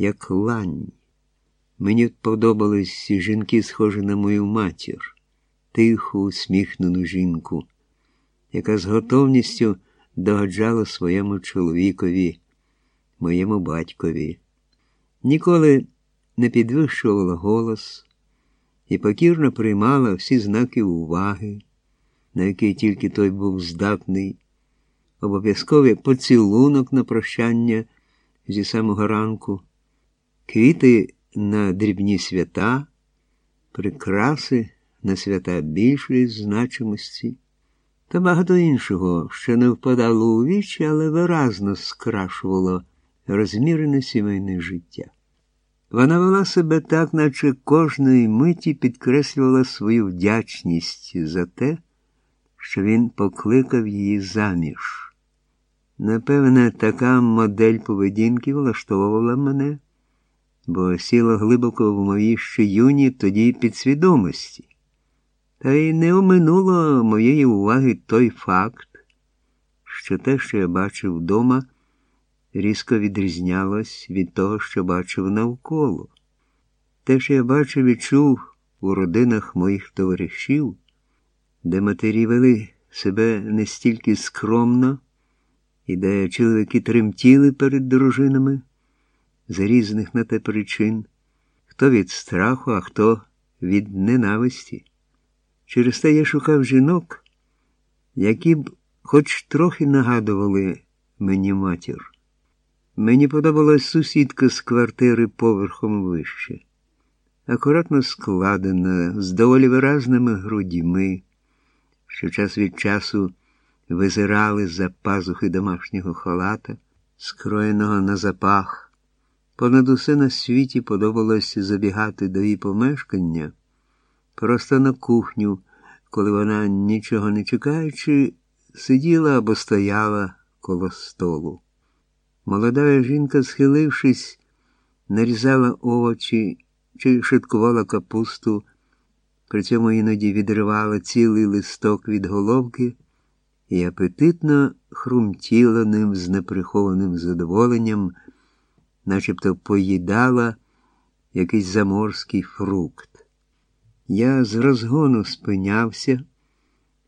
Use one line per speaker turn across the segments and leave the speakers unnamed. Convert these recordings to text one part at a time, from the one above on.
як лань. Мені подобались жінки, схожі на мою матір, тиху, усміхнену жінку, яка з готовністю догаджала своєму чоловікові, моєму батькові. Ніколи не підвищувала голос і покірно приймала всі знаки уваги, на які тільки той був здатний, обов'язковий поцілунок на прощання зі самого ранку, квіти на дрібні свята, прикраси на свята більшої значимості та багато іншого, що не впадало у вічі, але виразно скрашувало розмірене сімейне життя. Вона вела себе так, наче кожної миті підкреслювала свою вдячність за те, що він покликав її заміж. Напевне, така модель поведінки влаштовувала мене, бо сіла глибоко в моїй ще юні тоді підсвідомості. Та й не оминуло моєї уваги той факт, що те, що я бачив вдома, різко відрізнялось від того, що бачив навколо. Те, що я бачив і чув у родинах моїх товаришів, де матері вели себе не стільки скромно, і де чоловіки тремтіли перед дружинами з різних на те причин, хто від страху, а хто від ненависті. Через те я шукав жінок, які б хоч трохи нагадували мені матір. Мені подобалась сусідка з квартири поверхом вище, акуратно складена, з доволі виразними грудьми, що час від часу визирали за пазухи домашнього халата, скроєного на запах. Понад усе на світі подобалось забігати до її помешкання просто на кухню, коли вона, нічого не чекаючи, сиділа або стояла коло столу. Молода жінка, схилившись, нарізала овочі чи шиткувала капусту, при цьому іноді відривала цілий листок від головки і апетитно хрумтіла ним з неприхованим задоволенням, начебто поїдала якийсь заморський фрукт. Я з розгону спинявся,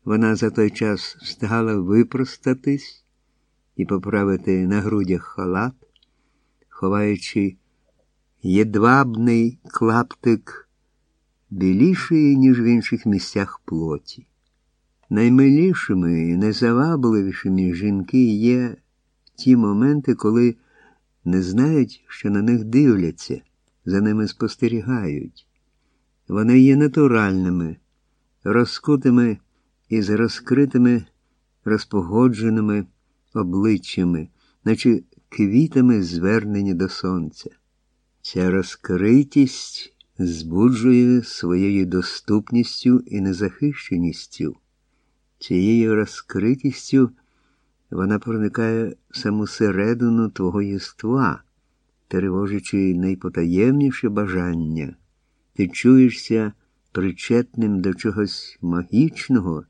вона за той час встигала випростатись і поправити на грудях халат, ховаючи єдвабний клаптик білішої, ніж в інших місцях плоті. Наймилішими і найзавабливішими жінки є ті моменти, коли не знають, що на них дивляться, за ними спостерігають. Вони є натуральними, розкутими і з розкритими, розпогодженими обличчями, наче квітами звернені до сонця. Ця розкритість збуджує своєю доступністю і незахищеністю. Цією розкритістю вона проникає саму середину твого єства, тривожачи найпотаємніше бажання. Ти чуєшся причетним до чогось магічного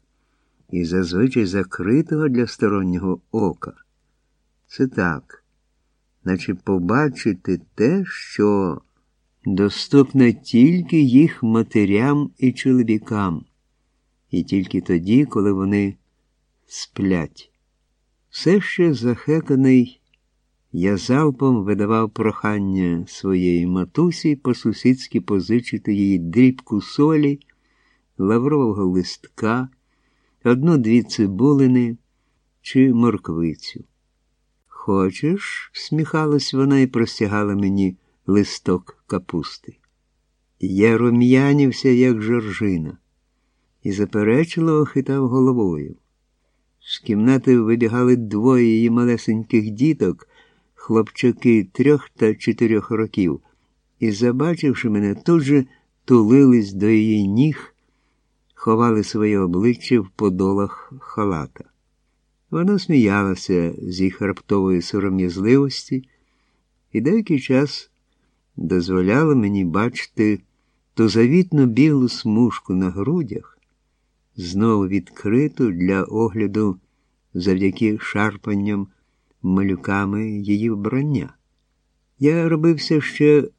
і зазвичай закритого для стороннього ока. Це так, наче побачити те, що доступне тільки їх матерям і чоловікам, і тільки тоді, коли вони сплять. Все ще захеканий, я залпом видавав прохання своєї матусі по-сусідськи позичити їй дрібку солі, лаврового листка, одну-дві цибулини чи морквицю. Хочеш? всміхалась вона і простягала мені листок капусти. Я рум'янівся, як жоржина, і заперечливо хитав головою. З кімнати вибігали двоє її малесеньких діток, хлопчаки трьох та чотирьох років, і, забачивши мене, тут же тулились до її ніг, ховали своє обличчя в подолах халата. Вона сміялася з їх раптової сором'язливості і деякий час дозволяла мені бачити ту завітну білу смужку на грудях, знову відкриту для огляду завдяки шарпанням малюками її вбрання. Я робився ще